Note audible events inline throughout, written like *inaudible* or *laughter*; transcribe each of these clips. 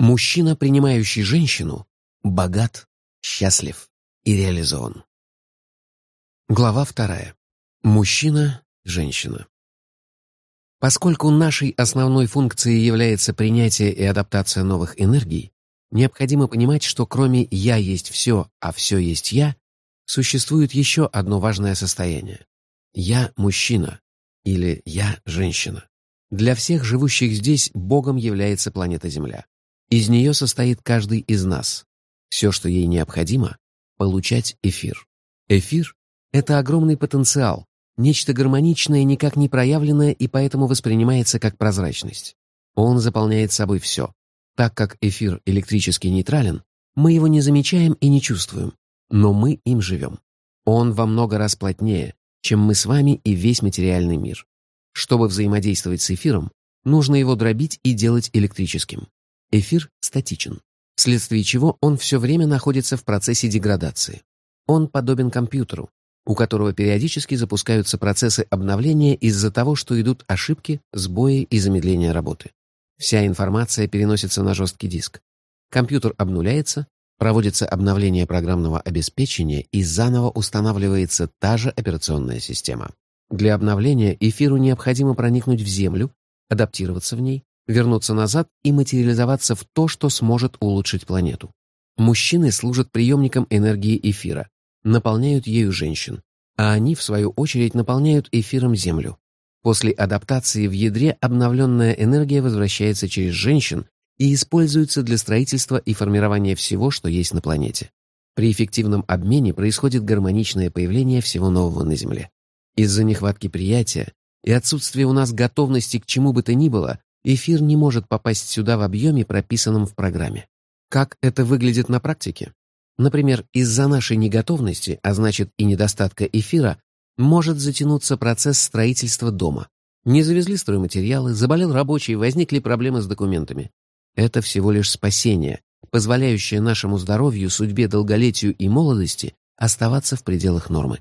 Мужчина, принимающий женщину, богат, счастлив и реализован. Глава вторая. Мужчина, женщина. Поскольку нашей основной функцией является принятие и адаптация новых энергий, необходимо понимать, что кроме «я есть все, а все есть я», существует еще одно важное состояние. «Я мужчина» или «я женщина». Для всех живущих здесь Богом является планета Земля. Из нее состоит каждый из нас. Все, что ей необходимо — получать эфир. Эфир — это огромный потенциал, нечто гармоничное, никак не проявленное и поэтому воспринимается как прозрачность. Он заполняет собой все. Так как эфир электрически нейтрален, мы его не замечаем и не чувствуем, но мы им живем. Он во много раз плотнее, чем мы с вами и весь материальный мир. Чтобы взаимодействовать с эфиром, нужно его дробить и делать электрическим. Эфир статичен, вследствие чего он все время находится в процессе деградации. Он подобен компьютеру, у которого периодически запускаются процессы обновления из-за того, что идут ошибки, сбои и замедления работы. Вся информация переносится на жесткий диск. Компьютер обнуляется, проводится обновление программного обеспечения и заново устанавливается та же операционная система. Для обновления эфиру необходимо проникнуть в Землю, адаптироваться в ней, вернуться назад и материализоваться в то, что сможет улучшить планету. Мужчины служат приемником энергии эфира, наполняют ею женщин, а они, в свою очередь, наполняют эфиром Землю. После адаптации в ядре обновленная энергия возвращается через женщин и используется для строительства и формирования всего, что есть на планете. При эффективном обмене происходит гармоничное появление всего нового на Земле. Из-за нехватки приятия и отсутствия у нас готовности к чему бы то ни было, эфир не может попасть сюда в объеме, прописанном в программе. Как это выглядит на практике? Например, из-за нашей неготовности, а значит и недостатка эфира, может затянуться процесс строительства дома. Не завезли стройматериалы, заболел рабочий, возникли проблемы с документами. Это всего лишь спасение, позволяющее нашему здоровью, судьбе, долголетию и молодости оставаться в пределах нормы.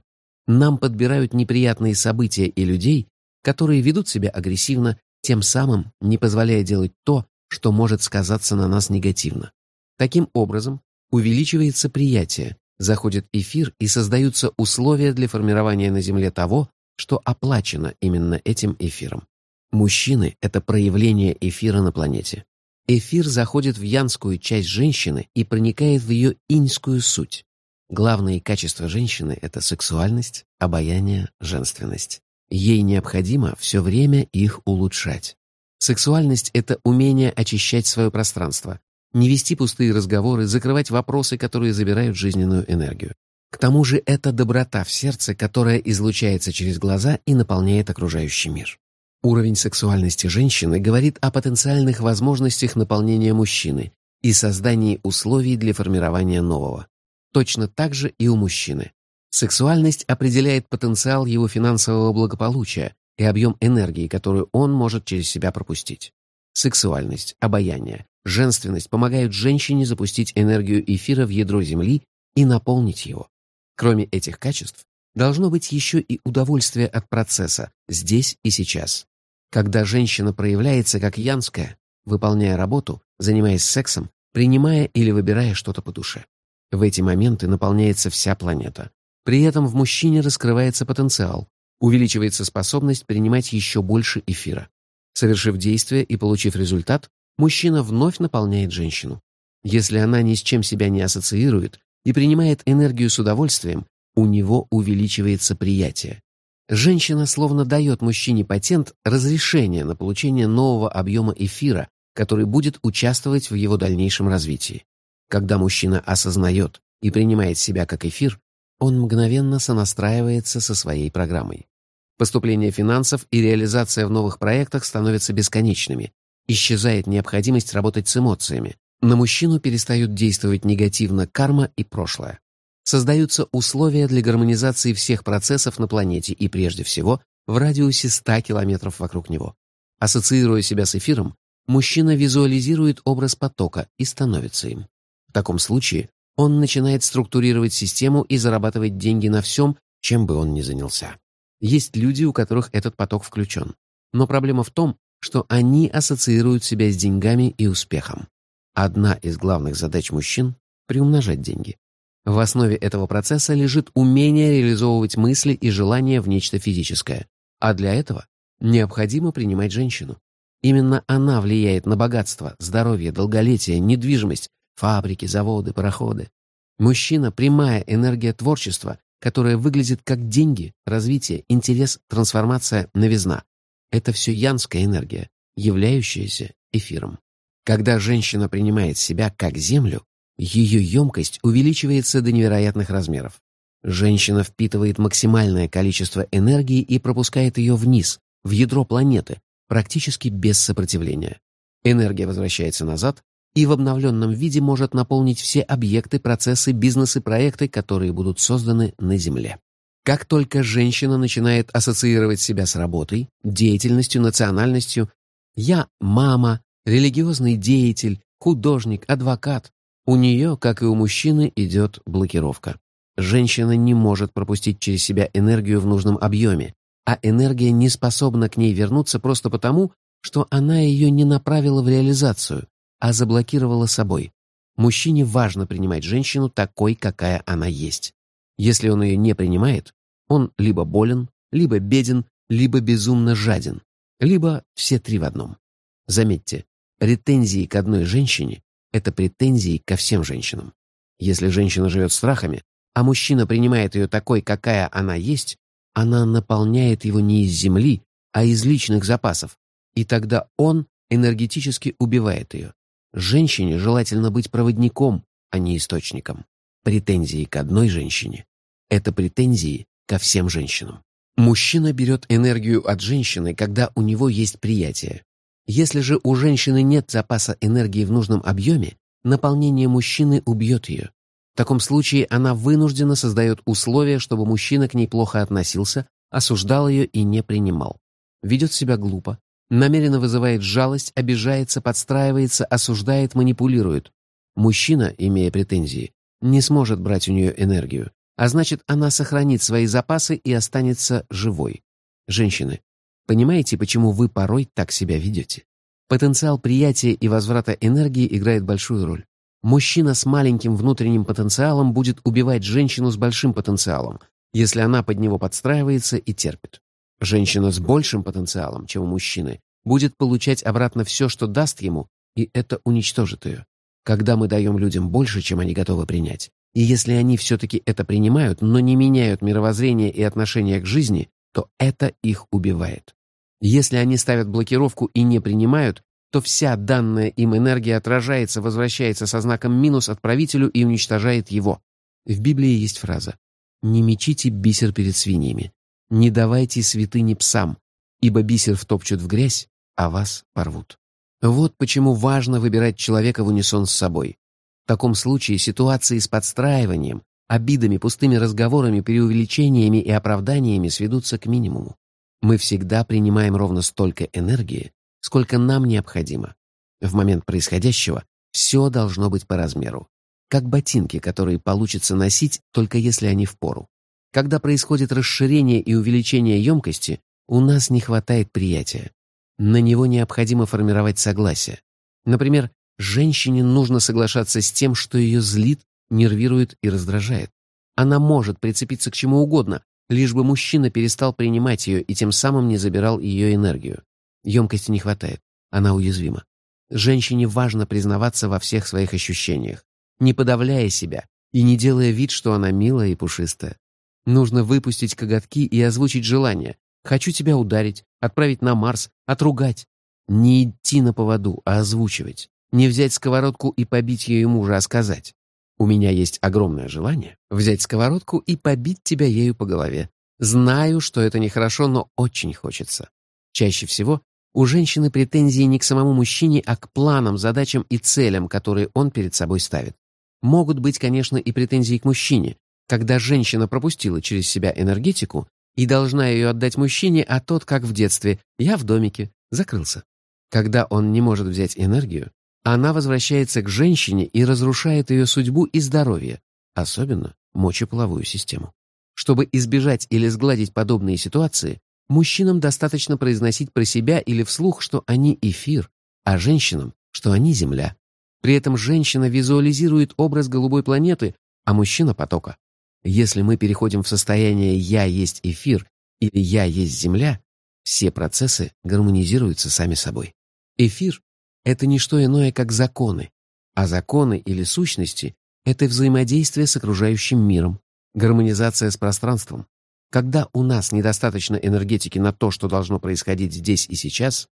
Нам подбирают неприятные события и людей, которые ведут себя агрессивно, тем самым не позволяя делать то, что может сказаться на нас негативно. Таким образом, увеличивается приятие, заходит эфир и создаются условия для формирования на Земле того, что оплачено именно этим эфиром. Мужчины — это проявление эфира на планете. Эфир заходит в янскую часть женщины и проникает в ее иньскую суть. Главные качества женщины — это сексуальность, обаяние, женственность. Ей необходимо все время их улучшать. Сексуальность — это умение очищать свое пространство, не вести пустые разговоры, закрывать вопросы, которые забирают жизненную энергию. К тому же это доброта в сердце, которая излучается через глаза и наполняет окружающий мир. Уровень сексуальности женщины говорит о потенциальных возможностях наполнения мужчины и создании условий для формирования нового. Точно так же и у мужчины. Сексуальность определяет потенциал его финансового благополучия и объем энергии, которую он может через себя пропустить. Сексуальность, обаяние, женственность помогают женщине запустить энергию эфира в ядро Земли и наполнить его. Кроме этих качеств, должно быть еще и удовольствие от процесса здесь и сейчас. Когда женщина проявляется как янская, выполняя работу, занимаясь сексом, принимая или выбирая что-то по душе. В эти моменты наполняется вся планета. При этом в мужчине раскрывается потенциал, увеличивается способность принимать еще больше эфира. Совершив действие и получив результат, мужчина вновь наполняет женщину. Если она ни с чем себя не ассоциирует и принимает энергию с удовольствием, у него увеличивается приятие. Женщина словно дает мужчине патент разрешение на получение нового объема эфира, который будет участвовать в его дальнейшем развитии. Когда мужчина осознает и принимает себя как эфир, он мгновенно сонастраивается со своей программой. Поступление финансов и реализация в новых проектах становятся бесконечными. Исчезает необходимость работать с эмоциями. На мужчину перестают действовать негативно карма и прошлое. Создаются условия для гармонизации всех процессов на планете и, прежде всего, в радиусе 100 километров вокруг него. Ассоциируя себя с эфиром, мужчина визуализирует образ потока и становится им. В таком случае он начинает структурировать систему и зарабатывать деньги на всем, чем бы он ни занялся. Есть люди, у которых этот поток включен. Но проблема в том, что они ассоциируют себя с деньгами и успехом. Одна из главных задач мужчин — приумножать деньги. В основе этого процесса лежит умение реализовывать мысли и желания в нечто физическое. А для этого необходимо принимать женщину. Именно она влияет на богатство, здоровье, долголетие, недвижимость, фабрики, заводы, пароходы. Мужчина — прямая энергия творчества, которая выглядит как деньги, развитие, интерес, трансформация, новизна. Это все янская энергия, являющаяся эфиром. Когда женщина принимает себя как землю, ее емкость увеличивается до невероятных размеров. Женщина впитывает максимальное количество энергии и пропускает ее вниз, в ядро планеты, практически без сопротивления. Энергия возвращается назад и в обновленном виде может наполнить все объекты, процессы, бизнесы, проекты, которые будут созданы на Земле. Как только женщина начинает ассоциировать себя с работой, деятельностью, национальностью «я мама», «религиозный деятель», «художник», «адвокат», у нее, как и у мужчины, идет блокировка. Женщина не может пропустить через себя энергию в нужном объеме, а энергия не способна к ней вернуться просто потому, что она ее не направила в реализацию, а заблокировала собой. Мужчине важно принимать женщину такой, какая она есть. Если он ее не принимает, он либо болен, либо беден, либо безумно жаден, либо все три в одном. Заметьте, претензии к одной женщине это претензии ко всем женщинам. Если женщина живет страхами, а мужчина принимает ее такой, какая она есть, она наполняет его не из земли, а из личных запасов, и тогда он энергетически убивает ее. Женщине желательно быть проводником, а не источником. Претензии к одной женщине — это претензии ко всем женщинам. Мужчина берет энергию от женщины, когда у него есть приятие, если же у женщины нет запаса энергии в нужном объеме, наполнение мужчины убьет ее. В таком случае она вынуждена создает условия, чтобы мужчина к ней плохо относился, осуждал ее и не принимал. Ведет себя глупо, намеренно вызывает жалость, обижается, подстраивается, осуждает, манипулирует. Мужчина, имея претензии, не сможет брать у нее энергию, а значит, она сохранит свои запасы и останется живой. Женщины, Понимаете, почему вы порой так себя ведете? Потенциал приятия и возврата энергии играет большую роль. Мужчина с маленьким внутренним потенциалом будет убивать женщину с большим потенциалом, если она под него подстраивается и терпит. Женщина с большим потенциалом, чем у мужчины, будет получать обратно все, что даст ему, и это уничтожит ее. Когда мы даем людям больше, чем они готовы принять, и если они все-таки это принимают, но не меняют мировоззрение и отношение к жизни, то это их убивает. Если они ставят блокировку и не принимают, то вся данная им энергия отражается, возвращается со знаком минус отправителю и уничтожает его. В Библии есть фраза «Не мечите бисер перед свиньями, не давайте святыни псам, ибо бисер втопчут в грязь, а вас порвут». Вот почему важно выбирать человека в унисон с собой. В таком случае ситуации с подстраиванием, обидами, пустыми разговорами, преувеличениями и оправданиями сведутся к минимуму. Мы всегда принимаем ровно столько энергии, сколько нам необходимо. В момент происходящего все должно быть по размеру. Как ботинки, которые получится носить, только если они в пору. Когда происходит расширение и увеличение емкости, у нас не хватает приятия. На него необходимо формировать согласие. Например, женщине нужно соглашаться с тем, что ее злит, нервирует и раздражает. Она может прицепиться к чему угодно, лишь бы мужчина перестал принимать ее и тем самым не забирал ее энергию. Емкости не хватает, она уязвима. Женщине важно признаваться во всех своих ощущениях, не подавляя себя и не делая вид, что она милая и пушистая. Нужно выпустить коготки и озвучить желание. Хочу тебя ударить, отправить на Марс, отругать. Не идти на поводу, а озвучивать. Не взять сковородку и побить ее мужа, а сказать. У меня есть огромное желание взять сковородку и побить тебя ею по голове. Знаю, что это нехорошо, но очень хочется. Чаще всего у женщины претензии не к самому мужчине, а к планам, задачам и целям, которые он перед собой ставит. Могут быть, конечно, и претензии к мужчине, когда женщина пропустила через себя энергетику и должна ее отдать мужчине, а тот, как в детстве, я в домике, закрылся. Когда он не может взять энергию, она возвращается к женщине и разрушает ее судьбу и здоровье, особенно мочеполовую систему. Чтобы избежать или сгладить подобные ситуации, мужчинам достаточно произносить про себя или вслух, что они эфир, а женщинам, что они земля. При этом женщина визуализирует образ голубой планеты, а мужчина — потока. Если мы переходим в состояние «я есть эфир» или «я есть Земля», все процессы гармонизируются сами собой. Эфир — это не что иное, как законы, а законы или сущности — это взаимодействие с окружающим миром, гармонизация с пространством. Когда у нас недостаточно энергетики на то, что должно происходить здесь и сейчас,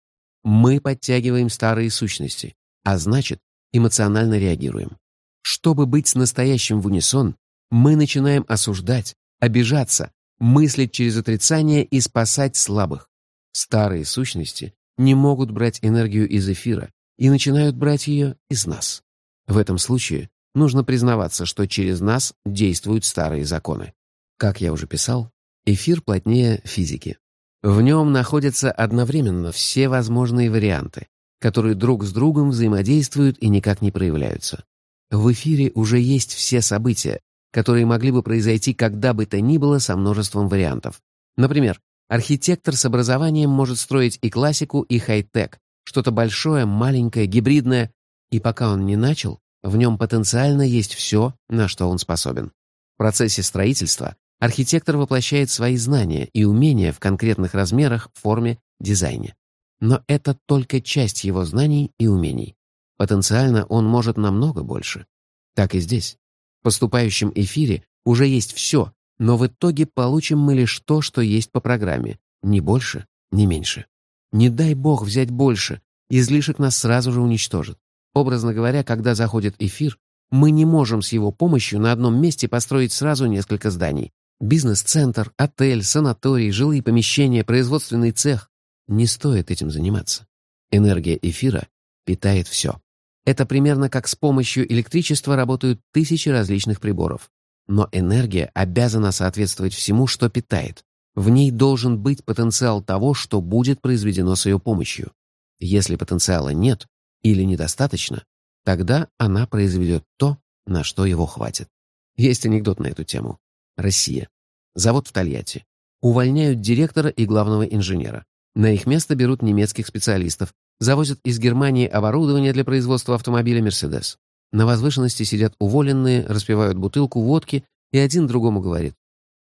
мы подтягиваем старые сущности, а значит, эмоционально реагируем. Чтобы быть с настоящим в унисон, мы начинаем осуждать, обижаться, мыслить через отрицание и спасать слабых. Старые сущности не могут брать энергию из эфира и начинают брать ее из нас. В этом случае нужно признаваться, что через нас действуют старые законы. Как я уже писал, эфир плотнее физики. В нем находятся одновременно все возможные варианты, которые друг с другом взаимодействуют и никак не проявляются. В эфире уже есть все события, которые могли бы произойти когда бы то ни было со множеством вариантов. Например, архитектор с образованием может строить и классику, и хай-тек, что-то большое, маленькое, гибридное, и пока он не начал, в нем потенциально есть все, на что он способен. В процессе строительства архитектор воплощает свои знания и умения в конкретных размерах, форме, дизайне. Но это только часть его знаний и умений. Потенциально он может намного больше. Так и здесь. Поступающем эфире уже есть все, но в итоге получим мы лишь то, что есть по программе. Ни больше, ни меньше. Не дай бог взять больше, излишек нас сразу же уничтожит. Образно говоря, когда заходит эфир, мы не можем с его помощью на одном месте построить сразу несколько зданий. Бизнес-центр, отель, санаторий, жилые помещения, производственный цех. Не стоит этим заниматься. Энергия эфира питает все. Это примерно как с помощью электричества работают тысячи различных приборов. Но энергия обязана соответствовать всему, что питает. В ней должен быть потенциал того, что будет произведено с ее помощью. Если потенциала нет или недостаточно, тогда она произведет то, на что его хватит. Есть анекдот на эту тему. Россия. Завод в Тольятти. Увольняют директора и главного инженера. На их место берут немецких специалистов, завозят из Германии оборудование для производства автомобиля «Мерседес». На возвышенности сидят уволенные, распивают бутылку водки, и один другому говорит.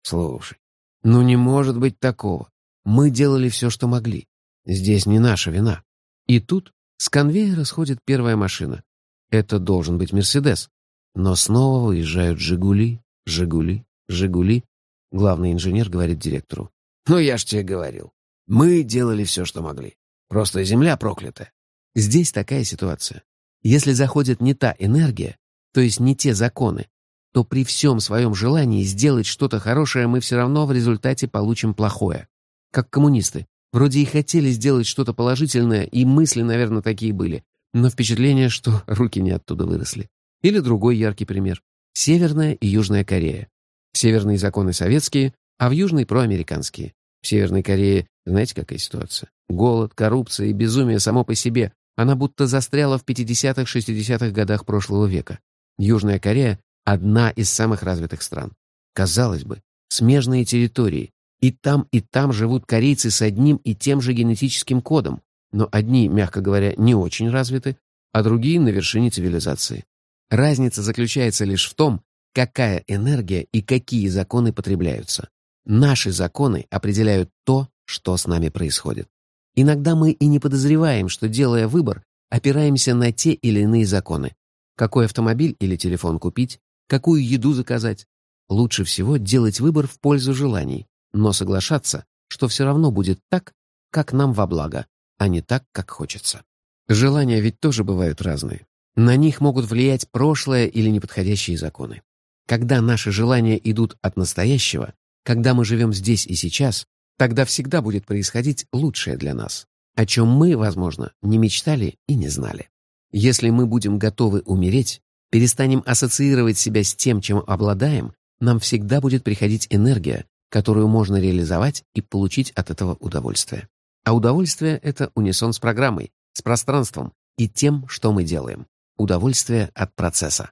«Слушай, ну не может быть такого. Мы делали все, что могли. Здесь не наша вина». И тут с конвейера сходит первая машина. Это должен быть «Мерседес». Но снова выезжают «Жигули», «Жигули», «Жигули». Главный инженер говорит директору. «Ну, я ж тебе говорил. Мы делали все, что могли. Просто земля проклята. Здесь такая ситуация. Если заходит не та энергия, то есть не те законы, то при всем своем желании сделать что-то хорошее мы все равно в результате получим плохое. Как коммунисты. Вроде и хотели сделать что-то положительное, и мысли, наверное, такие были, но впечатление, что *laughs* руки не оттуда выросли. Или другой яркий пример. Северная и Южная Корея. Северные законы советские, а в Южной проамериканские. В Северной Корее знаете, какая ситуация? Голод, коррупция и безумие само по себе. Она будто застряла в 50-60-х годах прошлого века. Южная Корея — одна из самых развитых стран. Казалось бы, смежные территории. И там, и там живут корейцы с одним и тем же генетическим кодом, но одни, мягко говоря, не очень развиты, а другие на вершине цивилизации. Разница заключается лишь в том, какая энергия и какие законы потребляются. Наши законы определяют то, что с нами происходит. Иногда мы и не подозреваем, что, делая выбор, опираемся на те или иные законы. Какой автомобиль или телефон купить, какую еду заказать. Лучше всего делать выбор в пользу желаний, но соглашаться, что все равно будет так, как нам во благо, а не так, как хочется. Желания ведь тоже бывают разные. На них могут влиять прошлое или неподходящие законы. Когда наши желания идут от настоящего, когда мы живем здесь и сейчас, Тогда всегда будет происходить лучшее для нас, о чем мы, возможно, не мечтали и не знали. Если мы будем готовы умереть, перестанем ассоциировать себя с тем, чем обладаем, нам всегда будет приходить энергия, которую можно реализовать и получить от этого удовольствие. А удовольствие — это унисон с программой, с пространством и тем, что мы делаем. Удовольствие от процесса.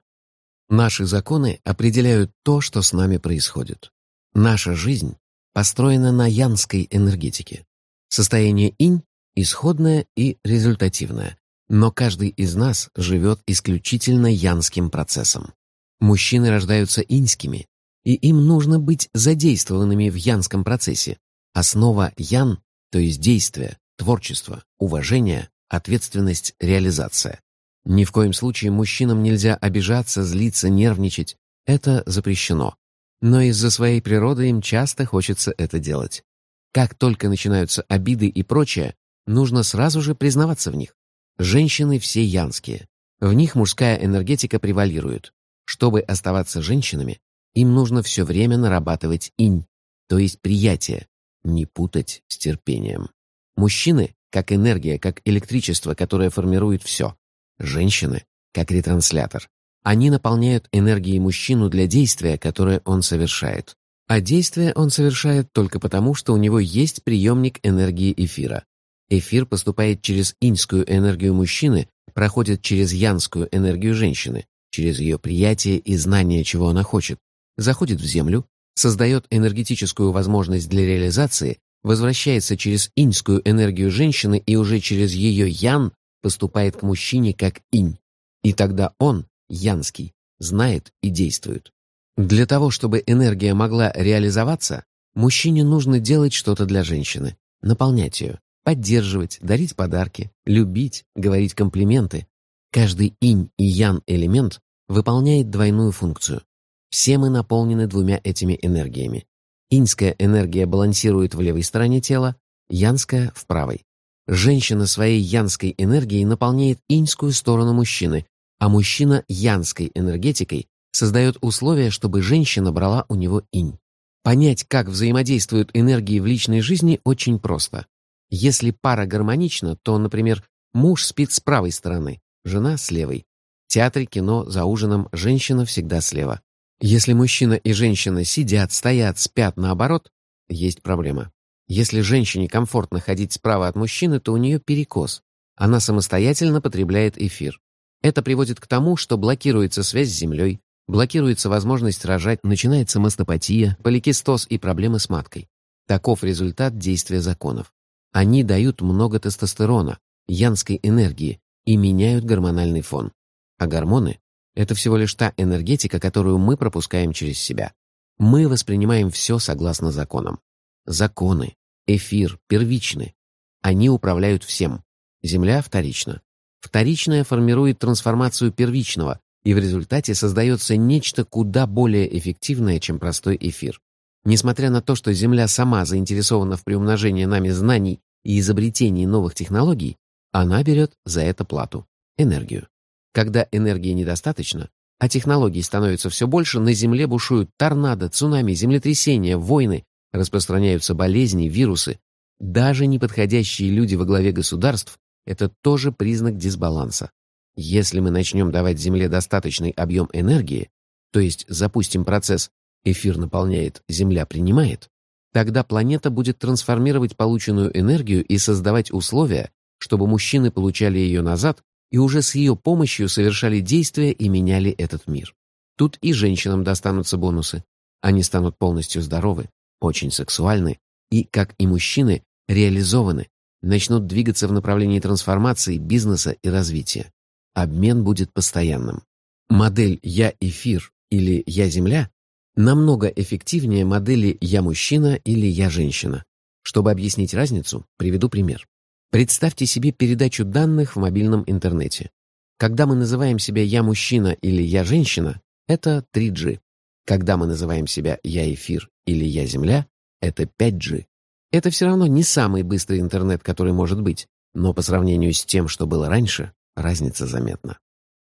Наши законы определяют то, что с нами происходит. Наша жизнь построена на янской энергетике. Состояние инь — исходное и результативное, Но каждый из нас живет исключительно янским процессом. Мужчины рождаются иньскими, и им нужно быть задействованными в янском процессе. Основа ян, то есть действие, творчество, уважение, ответственность, реализация. Ни в коем случае мужчинам нельзя обижаться, злиться, нервничать. Это запрещено. Но из-за своей природы им часто хочется это делать. Как только начинаются обиды и прочее, нужно сразу же признаваться в них. Женщины все янские. В них мужская энергетика превалирует. Чтобы оставаться женщинами, им нужно все время нарабатывать инь, то есть приятие, не путать с терпением. Мужчины — как энергия, как электричество, которое формирует все. Женщины — как ретранслятор. Они наполняют энергией мужчину для действия, которое он совершает. А действие он совершает только потому, что у него есть приемник энергии эфира. Эфир поступает через иньскую энергию мужчины, проходит через янскую энергию женщины, через ее приятие и знание, чего она хочет, заходит в Землю, создает энергетическую возможность для реализации, возвращается через иньскую энергию женщины и уже через ее ян поступает к мужчине как инь. И тогда он, янский, знает и действует. Для того, чтобы энергия могла реализоваться, мужчине нужно делать что-то для женщины, наполнять ее, поддерживать, дарить подарки, любить, говорить комплименты. Каждый инь и ян элемент выполняет двойную функцию. Все мы наполнены двумя этими энергиями. Иньская энергия балансирует в левой стороне тела, янская — в правой. Женщина своей янской энергией наполняет иньскую сторону мужчины, а мужчина янской энергетикой создает условия, чтобы женщина брала у него инь. Понять, как взаимодействуют энергии в личной жизни, очень просто. Если пара гармонична, то, например, муж спит с правой стороны, жена с левой. В театре, кино, за ужином женщина всегда слева. Если мужчина и женщина сидят, стоят, спят наоборот, есть проблема. Если женщине комфортно ходить справа от мужчины, то у нее перекос. Она самостоятельно потребляет эфир. Это приводит к тому, что блокируется связь с Землей, блокируется возможность рожать, начинается мастопатия, поликистоз и проблемы с маткой. Таков результат действия законов. Они дают много тестостерона, янской энергии и меняют гормональный фон. А гормоны — это всего лишь та энергетика, которую мы пропускаем через себя. Мы воспринимаем все согласно законам. Законы, эфир, первичны. Они управляют всем. Земля вторична. Вторичная формирует трансформацию первичного, и в результате создается нечто куда более эффективное, чем простой эфир. Несмотря на то, что Земля сама заинтересована в приумножении нами знаний и изобретении новых технологий, она берет за это плату – энергию. Когда энергии недостаточно, а технологий становится все больше, на Земле бушуют торнадо, цунами, землетрясения, войны, распространяются болезни, вирусы. Даже неподходящие люди во главе государств – это тоже признак дисбаланса. Если мы начнем давать Земле достаточный объем энергии, то есть запустим процесс Эфир наполняет, Земля принимает, тогда планета будет трансформировать полученную энергию и создавать условия, чтобы мужчины получали ее назад и уже с ее помощью совершали действия и меняли этот мир. Тут и женщинам достанутся бонусы. Они станут полностью здоровы, очень сексуальны и, как и мужчины, реализованы, начнут двигаться в направлении трансформации, бизнеса и развития. Обмен будет постоянным. Модель «Я-эфир» или «Я-земля» намного эффективнее модели «я мужчина» или «я женщина». Чтобы объяснить разницу, приведу пример. Представьте себе передачу данных в мобильном интернете. Когда мы называем себя «я мужчина» или «я женщина», это 3G. Когда мы называем себя «я эфир» или «я земля», это 5G. Это все равно не самый быстрый интернет, который может быть, но по сравнению с тем, что было раньше, разница заметна.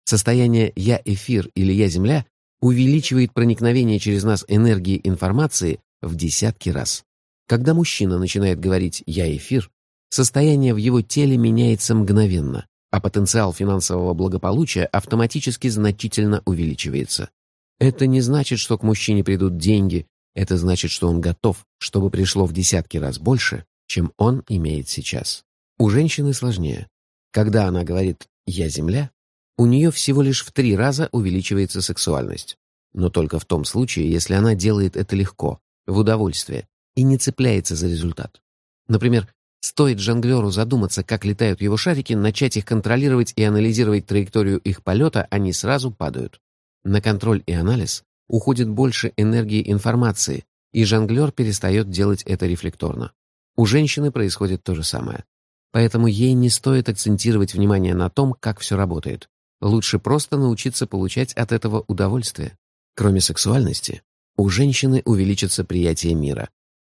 Состояние «я эфир» или «я земля» увеличивает проникновение через нас энергии информации в десятки раз. Когда мужчина начинает говорить «я эфир», состояние в его теле меняется мгновенно, а потенциал финансового благополучия автоматически значительно увеличивается. Это не значит, что к мужчине придут деньги, это значит, что он готов, чтобы пришло в десятки раз больше, чем он имеет сейчас. У женщины сложнее. Когда она говорит «я земля», у нее всего лишь в три раза увеличивается сексуальность. Но только в том случае, если она делает это легко, в удовольствие, и не цепляется за результат. Например, Стоит жонглеру задуматься, как летают его шарики, начать их контролировать и анализировать траекторию их полета, они сразу падают. На контроль и анализ уходит больше энергии информации, и жонглер перестает делать это рефлекторно. У женщины происходит то же самое. Поэтому ей не стоит акцентировать внимание на том, как все работает. Лучше просто научиться получать от этого удовольствие. Кроме сексуальности, у женщины увеличится приятие мира.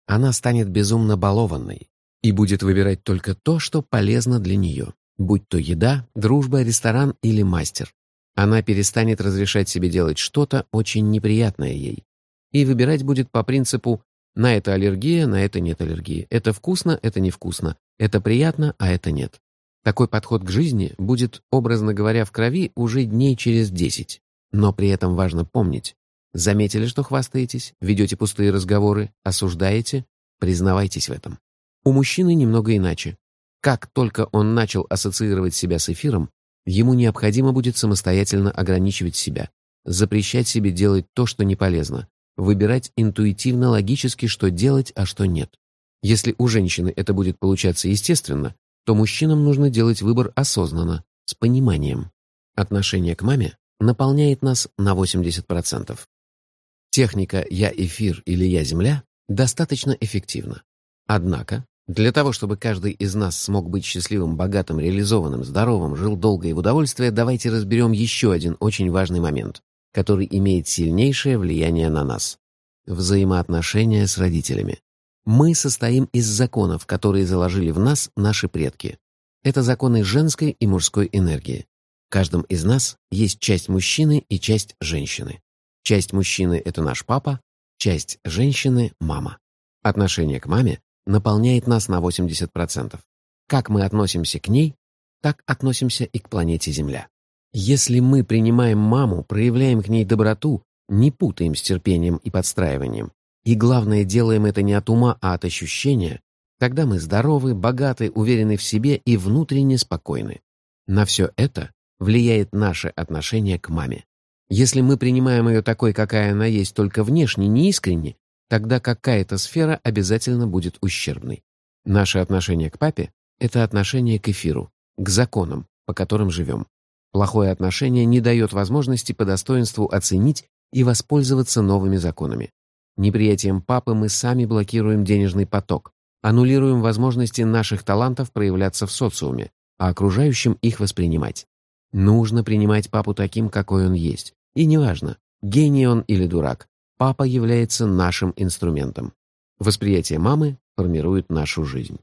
Она станет безумно балованной и будет выбирать только то, что полезно для нее, будь то еда, дружба, ресторан или мастер. Она перестанет разрешать себе делать что-то очень неприятное ей. И выбирать будет по принципу «на это аллергия, на это нет аллергии», «это вкусно, это невкусно», «это приятно, а это нет». Такой подход к жизни будет, образно говоря, в крови уже дней через десять. Но при этом важно помнить, заметили, что хвастаетесь, ведете пустые разговоры, осуждаете, признавайтесь в этом. У мужчины немного иначе. Как только он начал ассоциировать себя с эфиром, ему необходимо будет самостоятельно ограничивать себя, запрещать себе делать то, что не полезно, выбирать интуитивно-логически, что делать, а что нет. Если у женщины это будет получаться естественно, то мужчинам нужно делать выбор осознанно, с пониманием. Отношение к маме наполняет нас на 80%. Техника «я эфир» или «я земля» достаточно эффективна. Однако, для того, чтобы каждый из нас смог быть счастливым, богатым, реализованным, здоровым, жил долго и в удовольствие, давайте разберем еще один очень важный момент, который имеет сильнейшее влияние на нас. Взаимоотношения с родителями. Мы состоим из законов, которые заложили в нас наши предки. Это законы женской и мужской энергии. В каждом из нас есть часть мужчины и часть женщины. Часть мужчины — это наш папа, часть женщины — мама. Отношение к маме наполняет нас на 80%. Как мы относимся к ней, так относимся и к планете Земля. Если мы принимаем маму, проявляем к ней доброту, не путаем с терпением и подстраиванием, и главное, делаем это не от ума, а от ощущения, тогда мы здоровы, богаты, уверены в себе и внутренне спокойны. На все это влияет наше отношение к маме. Если мы принимаем ее такой, какая она есть, только внешне, неискренне, тогда какая-то сфера обязательно будет ущербной. Наше отношение к папе — это отношение к эфиру, к законам, по которым живем. Плохое отношение не дает возможности по достоинству оценить и воспользоваться новыми законами. Неприятием папы мы сами блокируем денежный поток, аннулируем возможности наших талантов проявляться в социуме, а окружающим их воспринимать. Нужно принимать папу таким, какой он есть. И неважно, гений он или дурак, папа является нашим инструментом. Восприятие мамы формирует нашу жизнь.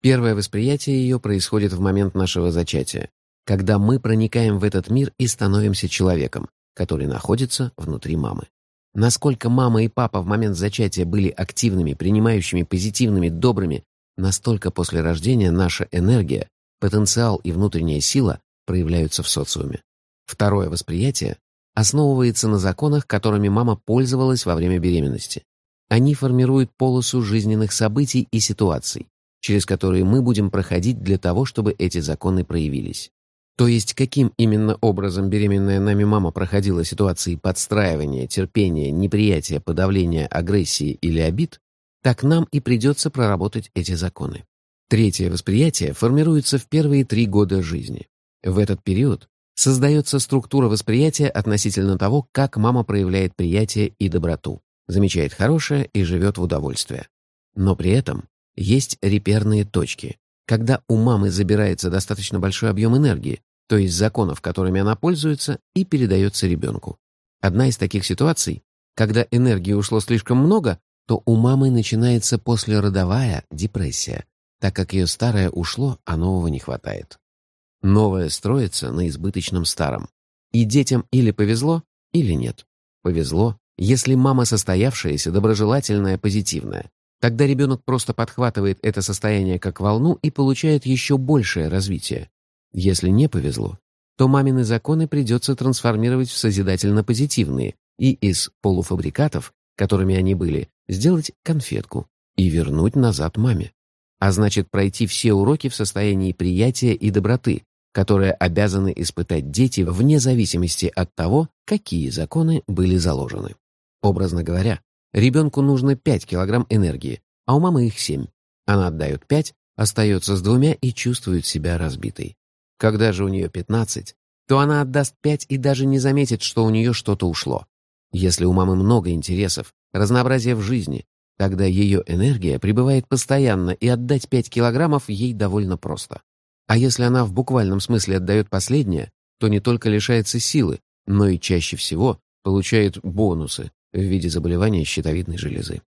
Первое восприятие ее происходит в момент нашего зачатия, когда мы проникаем в этот мир и становимся человеком, который находится внутри мамы. Насколько мама и папа в момент зачатия были активными, принимающими, позитивными, добрыми, настолько после рождения наша энергия, потенциал и внутренняя сила проявляются в социуме. Второе восприятие основывается на законах, которыми мама пользовалась во время беременности. Они формируют полосу жизненных событий и ситуаций, через которые мы будем проходить для того, чтобы эти законы проявились. То есть, каким именно образом беременная нами мама проходила ситуации подстраивания, терпения, неприятия, подавления, агрессии или обид, так нам и придется проработать эти законы. Третье восприятие формируется в первые три года жизни. В этот период создается структура восприятия относительно того, как мама проявляет приятие и доброту, замечает хорошее и живет в удовольствие. Но при этом есть реперные точки, когда у мамы забирается достаточно большой объем энергии, то есть законов, которыми она пользуется, и передается ребенку. Одна из таких ситуаций, когда энергии ушло слишком много, то у мамы начинается послеродовая депрессия, так как ее старое ушло, а нового не хватает. Новое строится на избыточном старом. И детям или повезло, или нет. Повезло, если мама состоявшаяся, доброжелательная, позитивная. Тогда ребенок просто подхватывает это состояние как волну и получает еще большее развитие. Если не повезло, то мамины законы придется трансформировать в созидательно-позитивные и из полуфабрикатов, которыми они были, сделать конфетку и вернуть назад маме. А значит, пройти все уроки в состоянии приятия и доброты, которые обязаны испытать дети вне зависимости от того, какие законы были заложены. Образно говоря, Ребенку нужно 5 килограмм энергии, а у мамы их 7. Она отдает 5, остается с двумя и чувствует себя разбитой. Когда же у нее 15, то она отдаст 5 и даже не заметит, что у нее что-то ушло. Если у мамы много интересов, разнообразия в жизни, тогда ее энергия пребывает постоянно, и отдать 5 килограммов ей довольно просто. А если она в буквальном смысле отдает последнее, то не только лишается силы, но и чаще всего получает бонусы в виде заболевания щитовидной железы.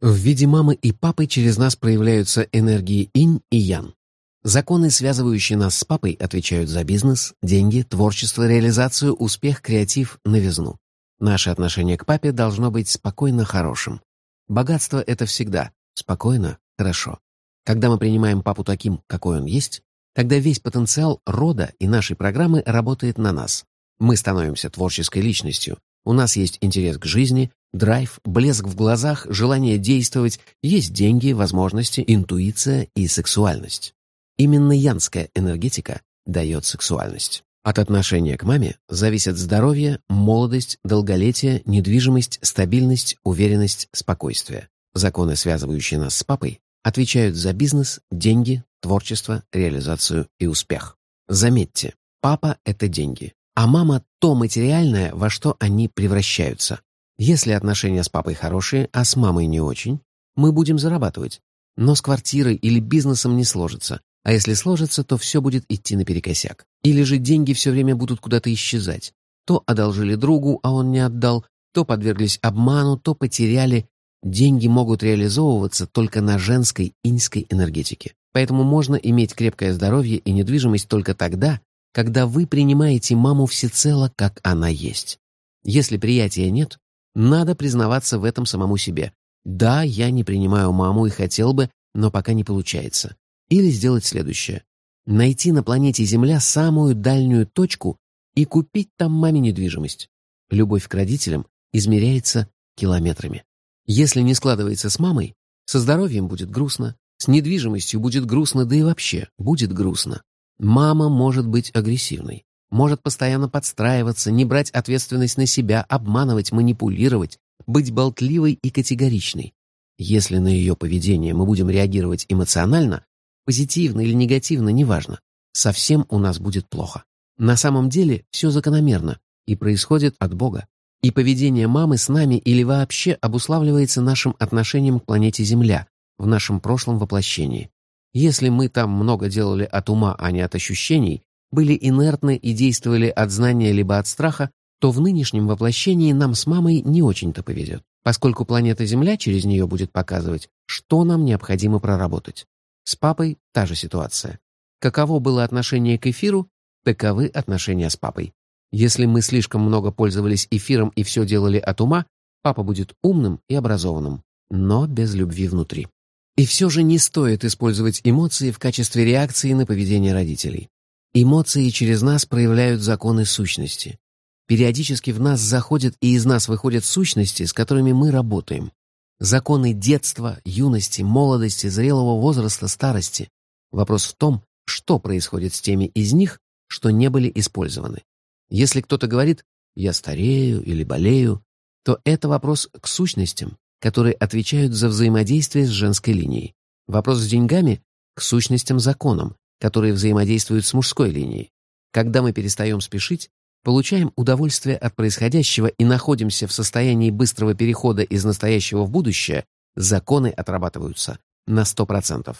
В виде мамы и папы через нас проявляются энергии инь и ян. Законы, связывающие нас с папой, отвечают за бизнес, деньги, творчество, реализацию, успех, креатив, новизну. Наше отношение к папе должно быть спокойно хорошим. Богатство — это всегда спокойно, хорошо. Когда мы принимаем папу таким, какой он есть, тогда весь потенциал рода и нашей программы работает на нас. Мы становимся творческой личностью. У нас есть интерес к жизни, драйв, блеск в глазах, желание действовать, есть деньги, возможности, интуиция и сексуальность. Именно янская энергетика дает сексуальность. От отношения к маме зависят здоровье, молодость, долголетие, недвижимость, стабильность, уверенность, спокойствие. Законы, связывающие нас с папой, отвечают за бизнес, деньги, творчество, реализацию и успех. Заметьте, папа — это деньги, а мама — то материальное, во что они превращаются. Если отношения с папой хорошие, а с мамой не очень, мы будем зарабатывать. Но с квартирой или бизнесом не сложится, а если сложится, то все будет идти наперекосяк. Или же деньги все время будут куда-то исчезать. То одолжили другу, а он не отдал, то подверглись обману, то потеряли. Деньги могут реализовываться только на женской иньской энергетике. Поэтому можно иметь крепкое здоровье и недвижимость только тогда, когда вы принимаете маму всецело, как она есть. Если приятия нет, надо признаваться в этом самому себе. Да, я не принимаю маму и хотел бы, но пока не получается. Или сделать следующее. Найти на планете Земля самую дальнюю точку и купить там маме недвижимость. Любовь к родителям измеряется километрами. Если не складывается с мамой, со здоровьем будет грустно, с недвижимостью будет грустно, да и вообще будет грустно. Мама может быть агрессивной, может постоянно подстраиваться, не брать ответственность на себя, обманывать, манипулировать, быть болтливой и категоричной. Если на ее поведение мы будем реагировать эмоционально, Позитивно или негативно, неважно. Совсем у нас будет плохо. На самом деле все закономерно и происходит от Бога. И поведение мамы с нами или вообще обуславливается нашим отношением к планете Земля в нашем прошлом воплощении. Если мы там много делали от ума, а не от ощущений, были инертны и действовали от знания либо от страха, то в нынешнем воплощении нам с мамой не очень-то повезет, поскольку планета Земля через нее будет показывать, что нам необходимо проработать. С папой та же ситуация. Каково было отношение к эфиру, таковы отношения с папой. Если мы слишком много пользовались эфиром и все делали от ума, папа будет умным и образованным, но без любви внутри. И все же не стоит использовать эмоции в качестве реакции на поведение родителей. Эмоции через нас проявляют законы сущности. Периодически в нас заходят и из нас выходят сущности, с которыми мы работаем. Законы детства, юности, молодости, зрелого возраста, старости. Вопрос в том, что происходит с теми из них, что не были использованы. Если кто-то говорит «я старею» или «болею», то это вопрос к сущностям, которые отвечают за взаимодействие с женской линией. Вопрос с деньгами — к сущностям-законам, которые взаимодействуют с мужской линией. Когда мы перестаем спешить, получаем удовольствие от происходящего и находимся в состоянии быстрого перехода из настоящего в будущее, законы отрабатываются на 100%.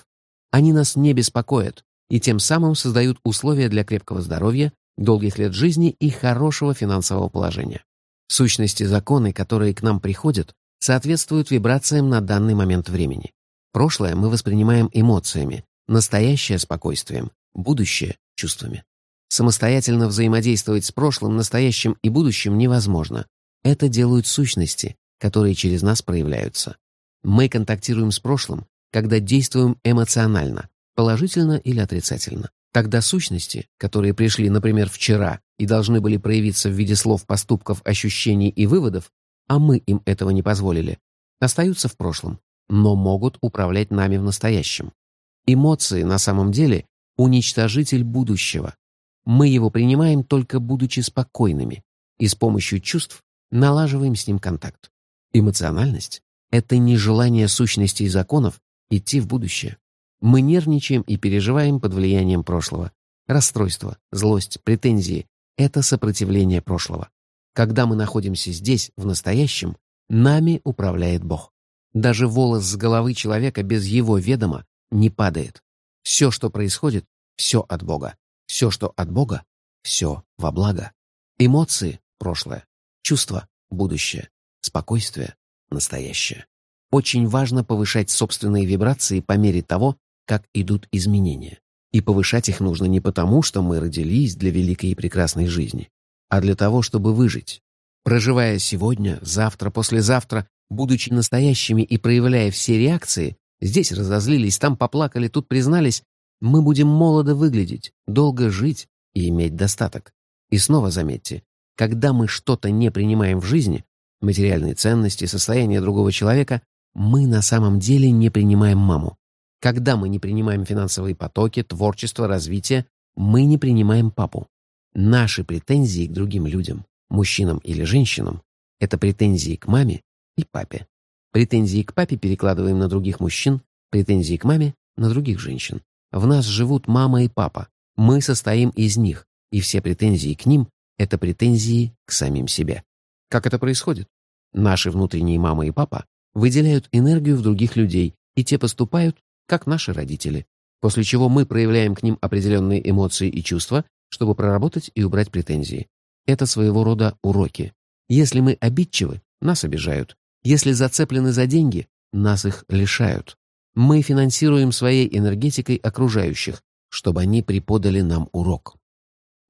Они нас не беспокоят и тем самым создают условия для крепкого здоровья, долгих лет жизни и хорошего финансового положения. Сущности законы, которые к нам приходят, соответствуют вибрациям на данный момент времени. Прошлое мы воспринимаем эмоциями, настоящее — спокойствием, будущее — чувствами. Самостоятельно взаимодействовать с прошлым, настоящим и будущим невозможно. Это делают сущности, которые через нас проявляются. Мы контактируем с прошлым, когда действуем эмоционально, положительно или отрицательно. Тогда сущности, которые пришли, например, вчера и должны были проявиться в виде слов, поступков, ощущений и выводов, а мы им этого не позволили, остаются в прошлом, но могут управлять нами в настоящем. Эмоции на самом деле уничтожитель будущего, мы его принимаем только будучи спокойными и с помощью чувств налаживаем с ним контакт. Эмоциональность — это не желание сущностей законов идти в будущее. Мы нервничаем и переживаем под влиянием прошлого. Расстройство, злость, претензии — это сопротивление прошлого. Когда мы находимся здесь, в настоящем, нами управляет Бог. Даже волос с головы человека без его ведома не падает. Все, что происходит, все от Бога. Все, что от Бога, все во благо. Эмоции — прошлое. Чувства — будущее. Спокойствие — настоящее. Очень важно повышать собственные вибрации по мере того, как идут изменения. И повышать их нужно не потому, что мы родились для великой и прекрасной жизни, а для того, чтобы выжить. Проживая сегодня, завтра, послезавтра, будучи настоящими и проявляя все реакции, здесь разозлились, там поплакали, тут признались, мы будем молодо выглядеть, долго жить и иметь достаток. И снова заметьте, когда мы что-то не принимаем в жизни, материальные ценности, состояние другого человека, мы на самом деле не принимаем маму. Когда мы не принимаем финансовые потоки, творчество, развитие, мы не принимаем папу. Наши претензии к другим людям, мужчинам или женщинам, это претензии к маме и папе. Претензии к папе перекладываем на других мужчин, претензии к маме — на других женщин. В нас живут мама и папа. Мы состоим из них, и все претензии к ним — это претензии к самим себе. Как это происходит? Наши внутренние мама и папа выделяют энергию в других людей, и те поступают как наши родители, после чего мы проявляем к ним определенные эмоции и чувства, чтобы проработать и убрать претензии. Это своего рода уроки. Если мы обидчивы, нас обижают. Если зацеплены за деньги, нас их лишают. Мы финансируем своей энергетикой окружающих, чтобы они преподали нам урок.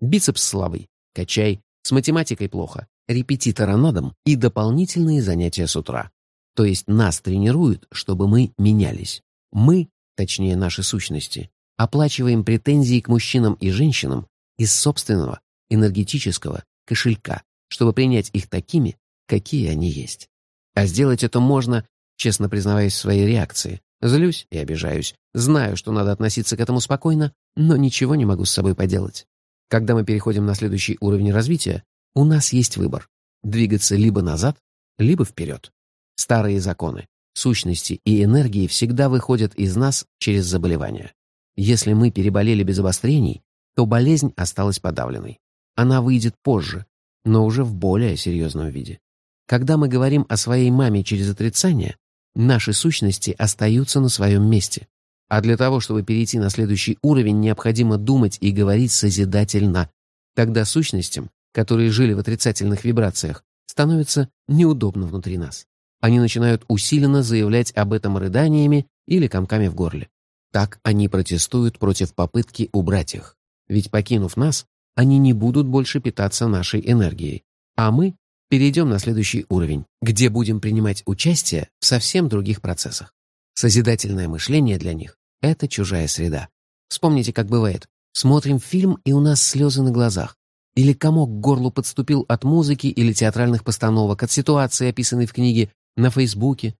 Бицепс слабый, качай, с математикой плохо, репетитора на дом и дополнительные занятия с утра. То есть нас тренируют, чтобы мы менялись. Мы, точнее наши сущности, оплачиваем претензии к мужчинам и женщинам из собственного энергетического кошелька, чтобы принять их такими, какие они есть. А сделать это можно, честно признаваясь в своей реакции. Злюсь и обижаюсь, знаю, что надо относиться к этому спокойно, но ничего не могу с собой поделать. Когда мы переходим на следующий уровень развития, у нас есть выбор — двигаться либо назад, либо вперед. Старые законы, сущности и энергии всегда выходят из нас через заболевания. Если мы переболели без обострений, то болезнь осталась подавленной. Она выйдет позже, но уже в более серьезном виде. Когда мы говорим о своей маме через отрицание, наши сущности остаются на своем месте. А для того, чтобы перейти на следующий уровень, необходимо думать и говорить созидательно. Тогда сущностям, которые жили в отрицательных вибрациях, становится неудобно внутри нас они начинают усиленно заявлять об этом рыданиями или комками в горле. Так они протестуют против попытки убрать их. Ведь покинув нас, они не будут больше питаться нашей энергией. А мы перейдем на следующий уровень, где будем принимать участие в совсем других процессах. Созидательное мышление для них — это чужая среда. Вспомните, как бывает. Смотрим фильм, и у нас слезы на глазах. Или комок к горлу подступил от музыки или театральных постановок, от ситуации, описанной в книге, на Фейсбуке.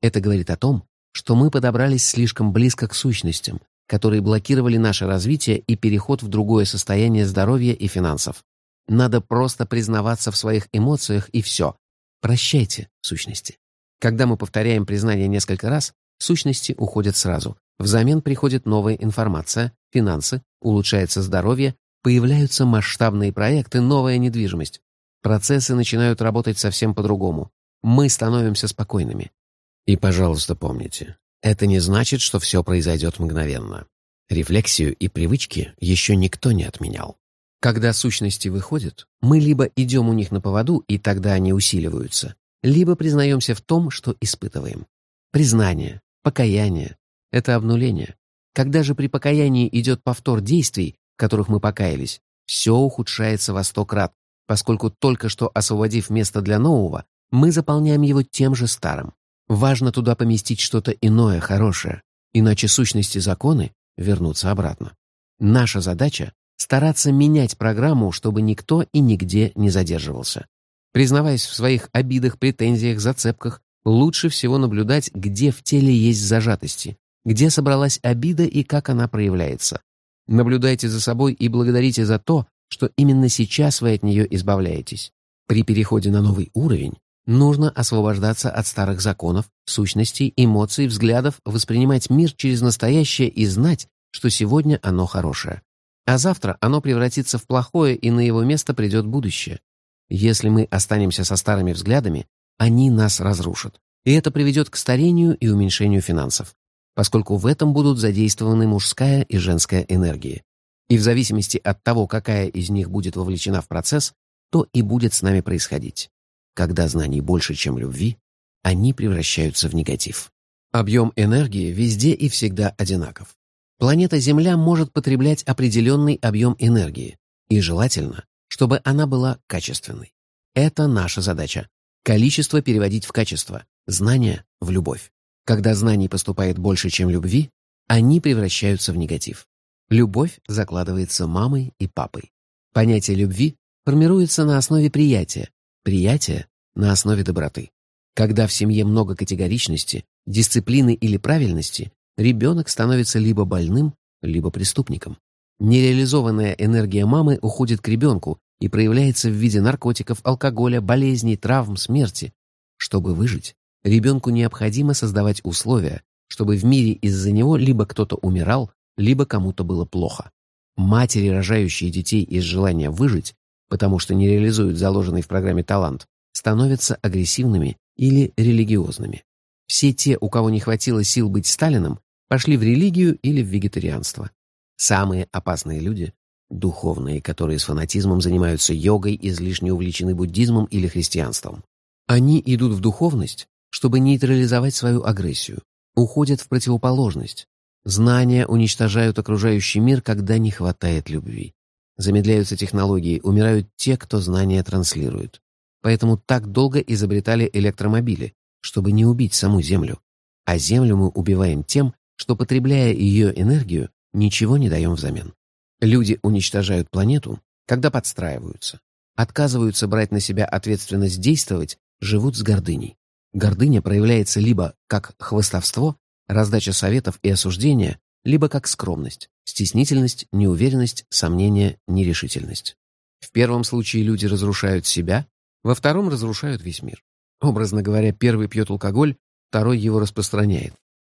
Это говорит о том, что мы подобрались слишком близко к сущностям, которые блокировали наше развитие и переход в другое состояние здоровья и финансов. Надо просто признаваться в своих эмоциях и все. Прощайте сущности. Когда мы повторяем признание несколько раз, сущности уходят сразу. Взамен приходит новая информация, финансы, улучшается здоровье, появляются масштабные проекты, новая недвижимость. Процессы начинают работать совсем по-другому мы становимся спокойными. И, пожалуйста, помните, это не значит, что все произойдет мгновенно. Рефлексию и привычки еще никто не отменял. Когда сущности выходят, мы либо идем у них на поводу, и тогда они усиливаются, либо признаемся в том, что испытываем. Признание, покаяние — это обнуление. Когда же при покаянии идет повтор действий, которых мы покаялись, все ухудшается во сто крат, поскольку только что освободив место для нового, мы заполняем его тем же старым. Важно туда поместить что-то иное, хорошее, иначе сущности законы вернутся обратно. Наша задача — стараться менять программу, чтобы никто и нигде не задерживался. Признаваясь в своих обидах, претензиях, зацепках, лучше всего наблюдать, где в теле есть зажатости, где собралась обида и как она проявляется. Наблюдайте за собой и благодарите за то, что именно сейчас вы от нее избавляетесь. При переходе на новый уровень Нужно освобождаться от старых законов, сущностей, эмоций, взглядов, воспринимать мир через настоящее и знать, что сегодня оно хорошее. А завтра оно превратится в плохое, и на его место придет будущее. Если мы останемся со старыми взглядами, они нас разрушат. И это приведет к старению и уменьшению финансов, поскольку в этом будут задействованы мужская и женская энергии. И в зависимости от того, какая из них будет вовлечена в процесс, то и будет с нами происходить. Когда знаний больше, чем любви, они превращаются в негатив. Объем энергии везде и всегда одинаков. Планета Земля может потреблять определенный объем энергии, и желательно, чтобы она была качественной. Это наша задача. Количество переводить в качество, знания в любовь. Когда знаний поступает больше, чем любви, они превращаются в негатив. Любовь закладывается мамой и папой. Понятие любви формируется на основе приятия, приятие на основе доброты. Когда в семье много категоричности, дисциплины или правильности, ребенок становится либо больным, либо преступником. Нереализованная энергия мамы уходит к ребенку и проявляется в виде наркотиков, алкоголя, болезней, травм, смерти. Чтобы выжить, ребенку необходимо создавать условия, чтобы в мире из-за него либо кто-то умирал, либо кому-то было плохо. Матери, рожающие детей из желания выжить, потому что не реализуют заложенный в программе талант, становятся агрессивными или религиозными. Все те, у кого не хватило сил быть Сталином, пошли в религию или в вегетарианство. Самые опасные люди – духовные, которые с фанатизмом занимаются йогой, излишне увлечены буддизмом или христианством. Они идут в духовность, чтобы нейтрализовать свою агрессию, уходят в противоположность. Знания уничтожают окружающий мир, когда не хватает любви. Замедляются технологии, умирают те, кто знания транслирует. Поэтому так долго изобретали электромобили, чтобы не убить саму Землю. А Землю мы убиваем тем, что, потребляя ее энергию, ничего не даем взамен. Люди уничтожают планету, когда подстраиваются. Отказываются брать на себя ответственность действовать, живут с гордыней. Гордыня проявляется либо как хвостовство, раздача советов и осуждения, либо как скромность, стеснительность, неуверенность, сомнение, нерешительность. В первом случае люди разрушают себя, во втором разрушают весь мир. Образно говоря, первый пьет алкоголь, второй его распространяет.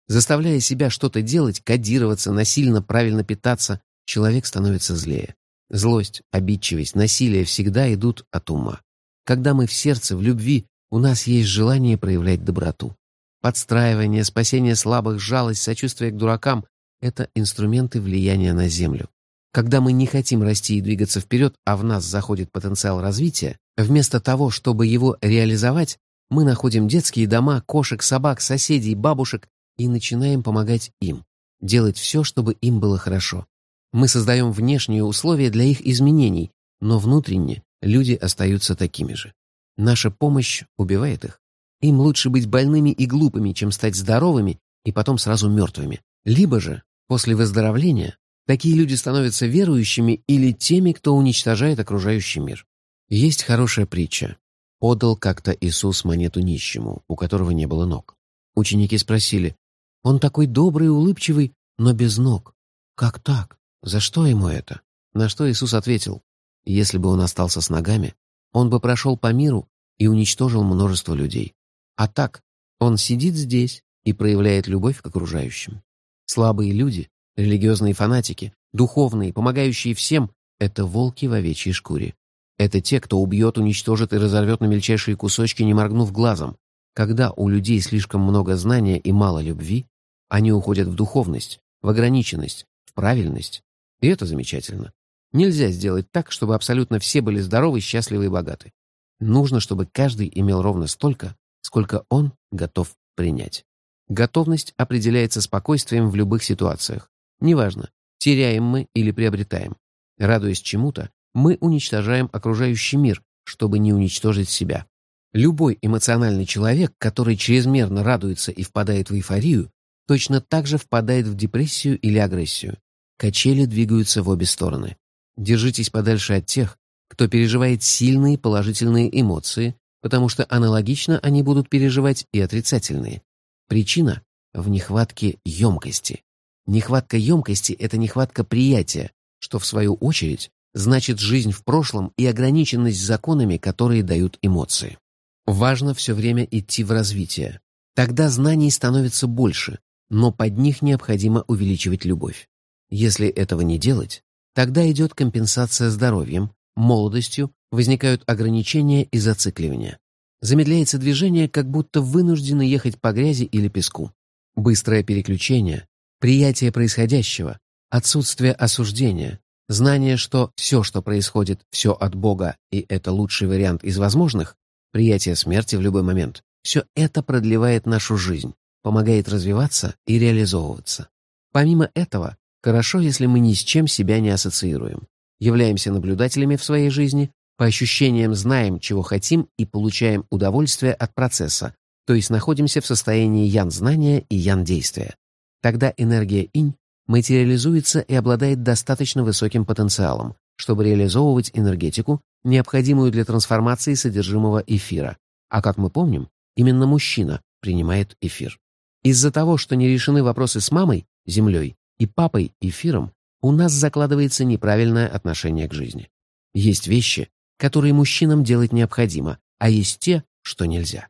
Заставляя себя что-то делать, кодироваться, насильно правильно питаться, человек становится злее. Злость, обидчивость, насилие всегда идут от ума. Когда мы в сердце, в любви, у нас есть желание проявлять доброту. Подстраивание, спасение слабых, жалость, сочувствие к дуракам — это инструменты влияния на Землю. Когда мы не хотим расти и двигаться вперед, а в нас заходит потенциал развития, вместо того, чтобы его реализовать, мы находим детские дома, кошек, собак, соседей, бабушек и начинаем помогать им, делать все, чтобы им было хорошо. Мы создаем внешние условия для их изменений, но внутренне люди остаются такими же. Наша помощь убивает их. Им лучше быть больными и глупыми, чем стать здоровыми и потом сразу мертвыми. Либо же, после выздоровления, такие люди становятся верующими или теми, кто уничтожает окружающий мир. Есть хорошая притча. Подал как-то Иисус монету нищему, у которого не было ног. Ученики спросили, «Он такой добрый и улыбчивый, но без ног. Как так? За что ему это?» На что Иисус ответил, «Если бы он остался с ногами, он бы прошел по миру и уничтожил множество людей. А так, он сидит здесь и проявляет любовь к окружающим. Слабые люди, религиозные фанатики, духовные, помогающие всем — это волки в овечьей шкуре. Это те, кто убьет, уничтожит и разорвет на мельчайшие кусочки, не моргнув глазом. Когда у людей слишком много знания и мало любви, они уходят в духовность, в ограниченность, в правильность. И это замечательно. Нельзя сделать так, чтобы абсолютно все были здоровы, счастливы и богаты. Нужно, чтобы каждый имел ровно столько, сколько он готов принять. Готовность определяется спокойствием в любых ситуациях. Неважно, теряем мы или приобретаем. Радуясь чему-то, мы уничтожаем окружающий мир, чтобы не уничтожить себя. Любой эмоциональный человек, который чрезмерно радуется и впадает в эйфорию, точно так же впадает в депрессию или агрессию. Качели двигаются в обе стороны. Держитесь подальше от тех, кто переживает сильные положительные эмоции, потому что аналогично они будут переживать и отрицательные. Причина в нехватке емкости. Нехватка емкости – это нехватка приятия, что, в свою очередь, значит жизнь в прошлом и ограниченность законами, которые дают эмоции. Важно все время идти в развитие. Тогда знаний становится больше, но под них необходимо увеличивать любовь. Если этого не делать, тогда идет компенсация здоровьем, молодостью, возникают ограничения и зацикливания. Замедляется движение, как будто вынуждены ехать по грязи или песку. Быстрое переключение, приятие происходящего, отсутствие осуждения, знание, что все, что происходит, все от Бога, и это лучший вариант из возможных, приятие смерти в любой момент, все это продлевает нашу жизнь, помогает развиваться и реализовываться. Помимо этого, хорошо, если мы ни с чем себя не ассоциируем, являемся наблюдателями в своей жизни, по ощущениям знаем, чего хотим и получаем удовольствие от процесса, то есть находимся в состоянии ян-знания и ян-действия. Тогда энергия инь материализуется и обладает достаточно высоким потенциалом, чтобы реализовывать энергетику, необходимую для трансформации содержимого эфира. А как мы помним, именно мужчина принимает эфир. Из-за того, что не решены вопросы с мамой, землей, и папой, эфиром, у нас закладывается неправильное отношение к жизни. Есть вещи, которые мужчинам делать необходимо, а есть те, что нельзя.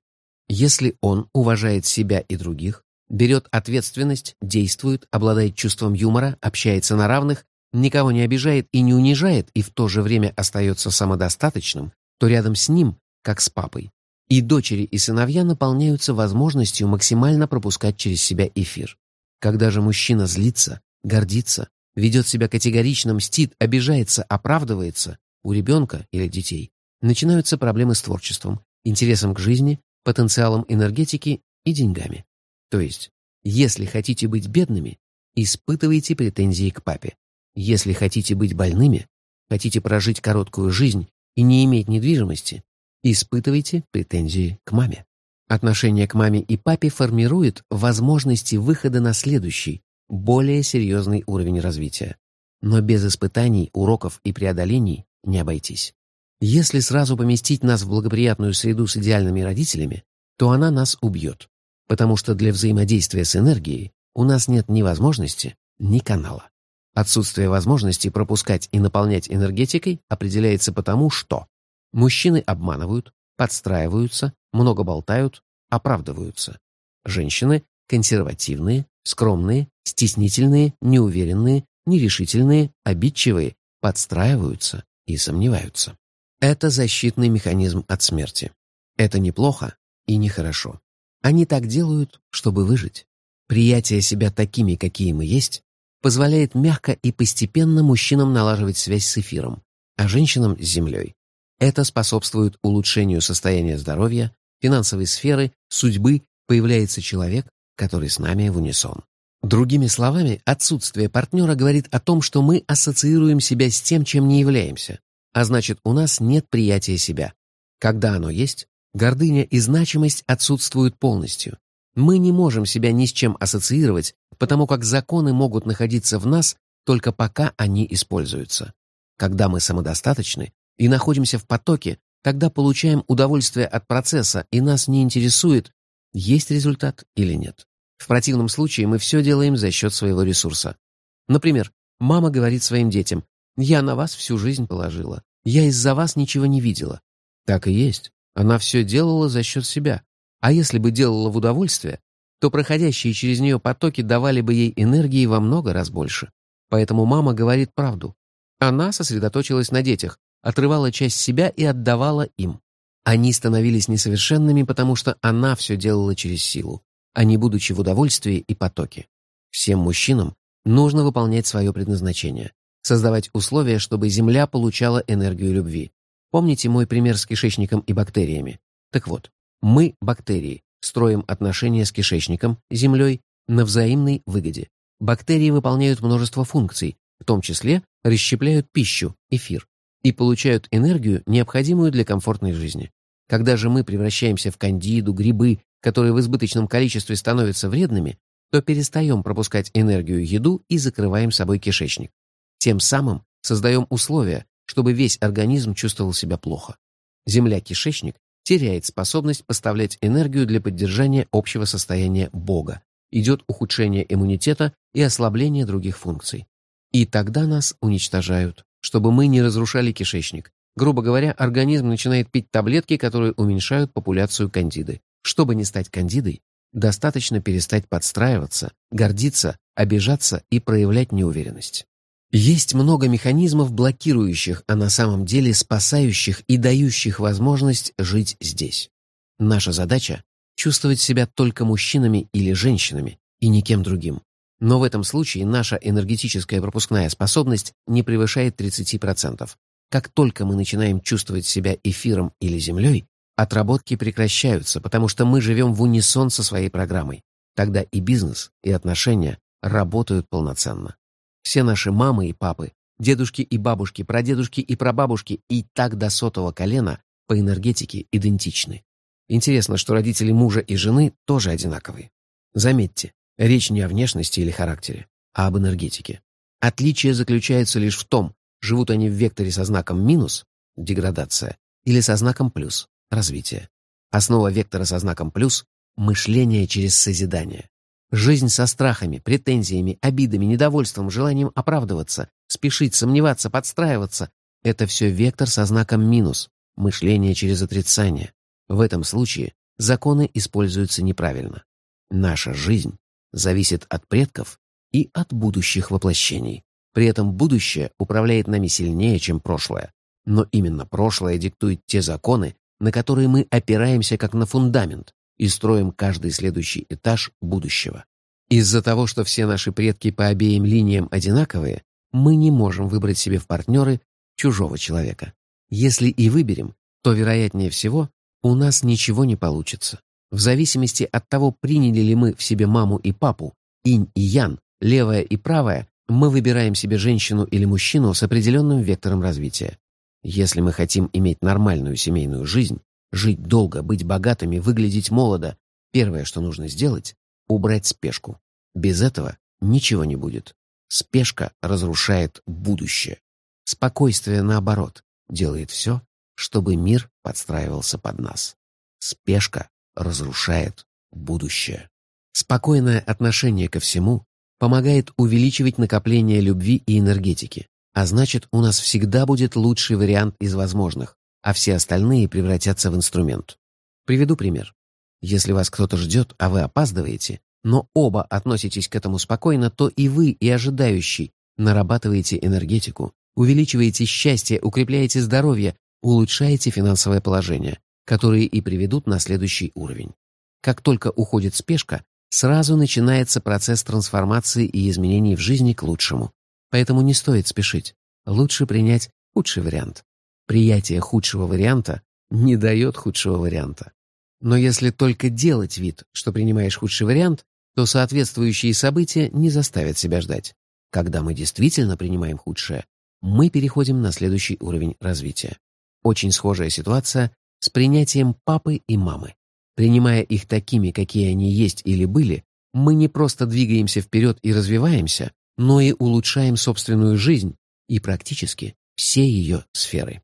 Если он уважает себя и других, берет ответственность, действует, обладает чувством юмора, общается на равных, никого не обижает и не унижает, и в то же время остается самодостаточным, то рядом с ним, как с папой, и дочери и сыновья наполняются возможностью максимально пропускать через себя эфир. Когда же мужчина злится, гордится, ведет себя категорично, мстит, обижается, оправдывается, у ребенка или детей начинаются проблемы с творчеством, интересом к жизни, потенциалом энергетики и деньгами. То есть, если хотите быть бедными, испытывайте претензии к папе. Если хотите быть больными, хотите прожить короткую жизнь и не иметь недвижимости, испытывайте претензии к маме. Отношение к маме и папе формирует возможности выхода на следующий, более серьезный уровень развития. Но без испытаний, уроков и преодолений не обойтись. Если сразу поместить нас в благоприятную среду с идеальными родителями, то она нас убьет, потому что для взаимодействия с энергией у нас нет ни возможности, ни канала. Отсутствие возможности пропускать и наполнять энергетикой определяется потому, что мужчины обманывают, подстраиваются, много болтают, оправдываются. Женщины консервативные, скромные, стеснительные, неуверенные, нерешительные, обидчивые, подстраиваются и сомневаются. Это защитный механизм от смерти. Это неплохо и нехорошо. Они так делают, чтобы выжить. Приятие себя такими, какие мы есть, позволяет мягко и постепенно мужчинам налаживать связь с эфиром, а женщинам — с землей. Это способствует улучшению состояния здоровья, финансовой сферы, судьбы, появляется человек, который с нами в унисон. Другими словами, отсутствие партнера говорит о том, что мы ассоциируем себя с тем, чем не являемся, а значит, у нас нет приятия себя. Когда оно есть, гордыня и значимость отсутствуют полностью. Мы не можем себя ни с чем ассоциировать, потому как законы могут находиться в нас только пока они используются. Когда мы самодостаточны и находимся в потоке, тогда получаем удовольствие от процесса, и нас не интересует, есть результат или нет. В противном случае мы все делаем за счет своего ресурса. Например, мама говорит своим детям, «Я на вас всю жизнь положила. Я из-за вас ничего не видела». Так и есть. Она все делала за счет себя. А если бы делала в удовольствие, то проходящие через нее потоки давали бы ей энергии во много раз больше. Поэтому мама говорит правду. Она сосредоточилась на детях, отрывала часть себя и отдавала им. Они становились несовершенными, потому что она все делала через силу а не будучи в удовольствии и потоке. Всем мужчинам нужно выполнять свое предназначение, создавать условия, чтобы Земля получала энергию любви. Помните мой пример с кишечником и бактериями? Так вот, мы, бактерии, строим отношения с кишечником, Землей, на взаимной выгоде. Бактерии выполняют множество функций, в том числе расщепляют пищу, эфир, и получают энергию, необходимую для комфортной жизни. Когда же мы превращаемся в кандиду, грибы, которые в избыточном количестве становятся вредными, то перестаем пропускать энергию еду и закрываем собой кишечник. Тем самым создаем условия, чтобы весь организм чувствовал себя плохо. Земля-кишечник теряет способность поставлять энергию для поддержания общего состояния Бога. Идет ухудшение иммунитета и ослабление других функций. И тогда нас уничтожают, чтобы мы не разрушали кишечник, Грубо говоря, организм начинает пить таблетки, которые уменьшают популяцию кандиды. Чтобы не стать кандидой, достаточно перестать подстраиваться, гордиться, обижаться и проявлять неуверенность. Есть много механизмов, блокирующих, а на самом деле спасающих и дающих возможность жить здесь. Наша задача — чувствовать себя только мужчинами или женщинами, и никем другим. Но в этом случае наша энергетическая пропускная способность не превышает 30%. Как только мы начинаем чувствовать себя эфиром или землей, отработки прекращаются, потому что мы живем в унисон со своей программой. Тогда и бизнес, и отношения работают полноценно. Все наши мамы и папы, дедушки и бабушки, прадедушки и прабабушки и так до сотого колена по энергетике идентичны. Интересно, что родители мужа и жены тоже одинаковые. Заметьте, речь не о внешности или характере, а об энергетике. Отличие заключается лишь в том, живут они в векторе со знаком минус – деградация, или со знаком плюс – развитие. Основа вектора со знаком плюс – мышление через созидание. Жизнь со страхами, претензиями, обидами, недовольством, желанием оправдываться, спешить, сомневаться, подстраиваться – это все вектор со знаком минус – мышление через отрицание. В этом случае законы используются неправильно. Наша жизнь зависит от предков и от будущих воплощений. При этом будущее управляет нами сильнее, чем прошлое. Но именно прошлое диктует те законы, на которые мы опираемся как на фундамент и строим каждый следующий этаж будущего. Из-за того, что все наши предки по обеим линиям одинаковые, мы не можем выбрать себе в партнеры чужого человека. Если и выберем, то, вероятнее всего, у нас ничего не получится. В зависимости от того, приняли ли мы в себе маму и папу, инь и ян, левое и правое, мы выбираем себе женщину или мужчину с определенным вектором развития. Если мы хотим иметь нормальную семейную жизнь, жить долго, быть богатыми, выглядеть молодо, первое, что нужно сделать — убрать спешку. Без этого ничего не будет. Спешка разрушает будущее. Спокойствие, наоборот, делает все, чтобы мир подстраивался под нас. Спешка разрушает будущее. Спокойное отношение ко всему помогает увеличивать накопление любви и энергетики, а значит, у нас всегда будет лучший вариант из возможных, а все остальные превратятся в инструмент. Приведу пример. Если вас кто-то ждет, а вы опаздываете, но оба относитесь к этому спокойно, то и вы, и ожидающий нарабатываете энергетику, увеличиваете счастье, укрепляете здоровье, улучшаете финансовое положение, которые и приведут на следующий уровень. Как только уходит спешка, сразу начинается процесс трансформации и изменений в жизни к лучшему. Поэтому не стоит спешить. Лучше принять худший вариант. Приятие худшего варианта не дает худшего варианта. Но если только делать вид, что принимаешь худший вариант, то соответствующие события не заставят себя ждать. Когда мы действительно принимаем худшее, мы переходим на следующий уровень развития. Очень схожая ситуация с принятием папы и мамы. Принимая их такими, какие они есть или были, мы не просто двигаемся вперед и развиваемся, но и улучшаем собственную жизнь и практически все ее сферы.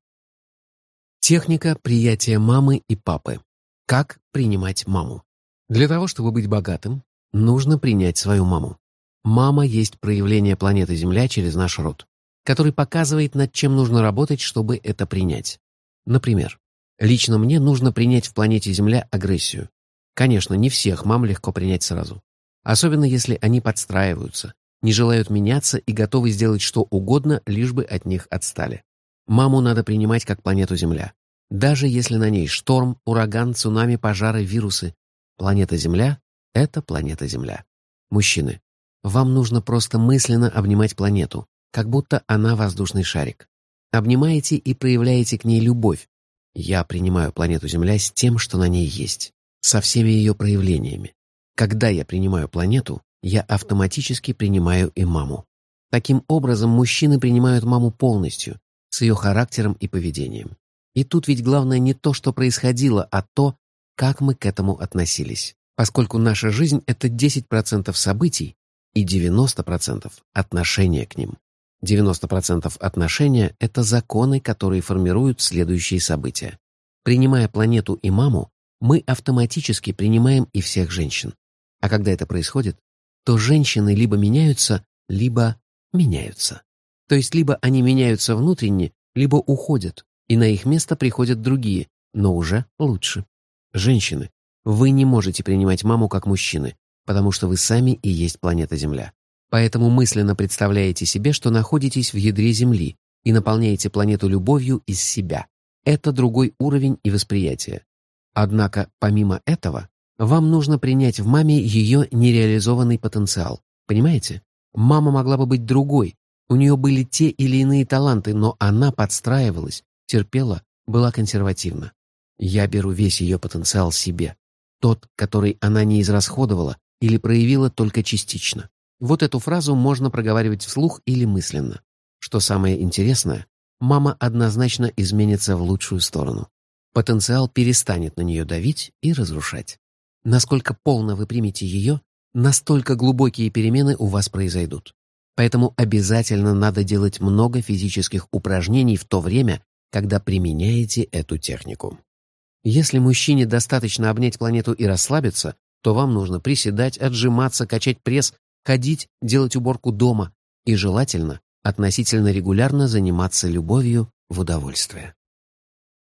Техника приятия мамы и папы. Как принимать маму? Для того, чтобы быть богатым, нужно принять свою маму. Мама есть проявление планеты Земля через наш род, который показывает, над чем нужно работать, чтобы это принять. Например, лично мне нужно принять в планете Земля агрессию. Конечно, не всех мам легко принять сразу. Особенно если они подстраиваются, не желают меняться и готовы сделать что угодно, лишь бы от них отстали. Маму надо принимать как планету Земля. Даже если на ней шторм, ураган, цунами, пожары, вирусы. Планета Земля — это планета Земля. Мужчины, вам нужно просто мысленно обнимать планету, как будто она воздушный шарик. Обнимаете и проявляете к ней любовь. Я принимаю планету Земля с тем, что на ней есть, со всеми ее проявлениями. Когда я принимаю планету, я автоматически принимаю и маму. Таким образом, мужчины принимают маму полностью, с ее характером и поведением. И тут ведь главное не то, что происходило, а то, как мы к этому относились. Поскольку наша жизнь — это 10% событий и 90% отношения к ним. 90% отношения — это законы, которые формируют следующие события. Принимая планету и маму, мы автоматически принимаем и всех женщин. А когда это происходит, то женщины либо меняются, либо меняются. То есть либо они меняются внутренне, либо уходят, и на их место приходят другие, но уже лучше. Женщины, вы не можете принимать маму как мужчины, потому что вы сами и есть планета Земля. Поэтому мысленно представляете себе, что находитесь в ядре Земли и наполняете планету любовью из себя. Это другой уровень и восприятие. Однако, помимо этого, вам нужно принять в маме ее нереализованный потенциал. Понимаете? Мама могла бы быть другой, у нее были те или иные таланты, но она подстраивалась, терпела, была консервативна. Я беру весь ее потенциал себе. Тот, который она не израсходовала или проявила только частично. Вот эту фразу можно проговаривать вслух или мысленно. Что самое интересное, мама однозначно изменится в лучшую сторону. Потенциал перестанет на нее давить и разрушать. Насколько полно вы примете ее, настолько глубокие перемены у вас произойдут. Поэтому обязательно надо делать много физических упражнений в то время, когда применяете эту технику. Если мужчине достаточно обнять планету и расслабиться, то вам нужно приседать, отжиматься, качать пресс, ходить, делать уборку дома и, желательно, относительно регулярно заниматься любовью в удовольствие.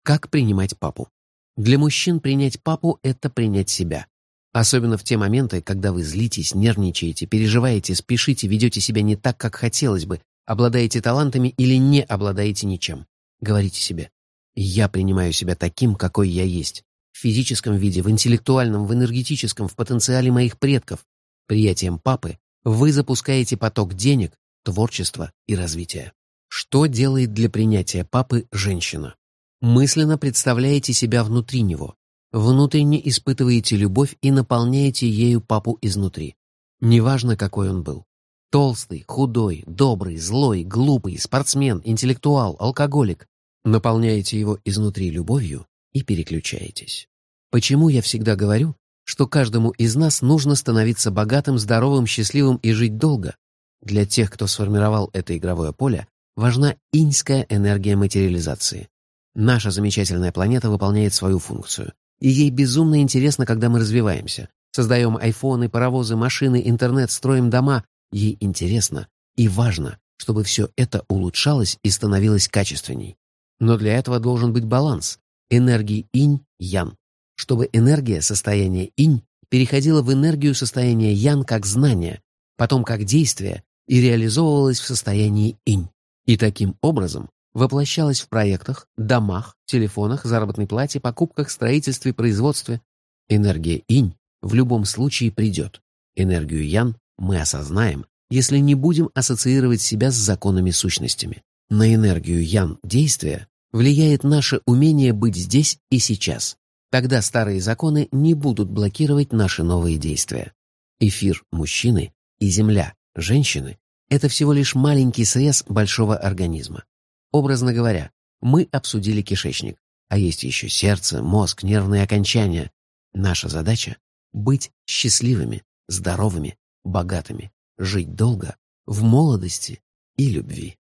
Как принимать папу? Для мужчин принять папу – это принять себя. Особенно в те моменты, когда вы злитесь, нервничаете, переживаете, спешите, ведете себя не так, как хотелось бы, обладаете талантами или не обладаете ничем. Говорите себе «Я принимаю себя таким, какой я есть. В физическом виде, в интеллектуальном, в энергетическом, в потенциале моих предков. Приятием папы вы запускаете поток денег, творчества и развития. Что делает для принятия папы женщина? Мысленно представляете себя внутри него, внутренне испытываете любовь и наполняете ею папу изнутри. Неважно, какой он был. Толстый, худой, добрый, злой, глупый, спортсмен, интеллектуал, алкоголик. Наполняете его изнутри любовью и переключаетесь. Почему я всегда говорю, что каждому из нас нужно становиться богатым, здоровым, счастливым и жить долго? Для тех, кто сформировал это игровое поле, важна иньская энергия материализации. Наша замечательная планета выполняет свою функцию. И ей безумно интересно, когда мы развиваемся. Создаем айфоны, паровозы, машины, интернет, строим дома. Ей интересно и важно, чтобы все это улучшалось и становилось качественней. Но для этого должен быть баланс энергии инь-ян, чтобы энергия состояния инь переходила в энергию состояния ян как знание, потом как действие и реализовывалась в состоянии инь. И таким образом воплощалась в проектах, домах, телефонах, заработной плате, покупках, строительстве, производстве. Энергия инь в любом случае придет. Энергию ян мы осознаем, если не будем ассоциировать себя с законами сущностями. На энергию ян действия влияет наше умение быть здесь и сейчас. Тогда старые законы не будут блокировать наши новые действия. Эфир мужчины и земля женщины – это всего лишь маленький срез большого организма. Образно говоря, мы обсудили кишечник, а есть еще сердце, мозг, нервные окончания. Наша задача — быть счастливыми, здоровыми, богатыми, жить долго, в молодости и любви.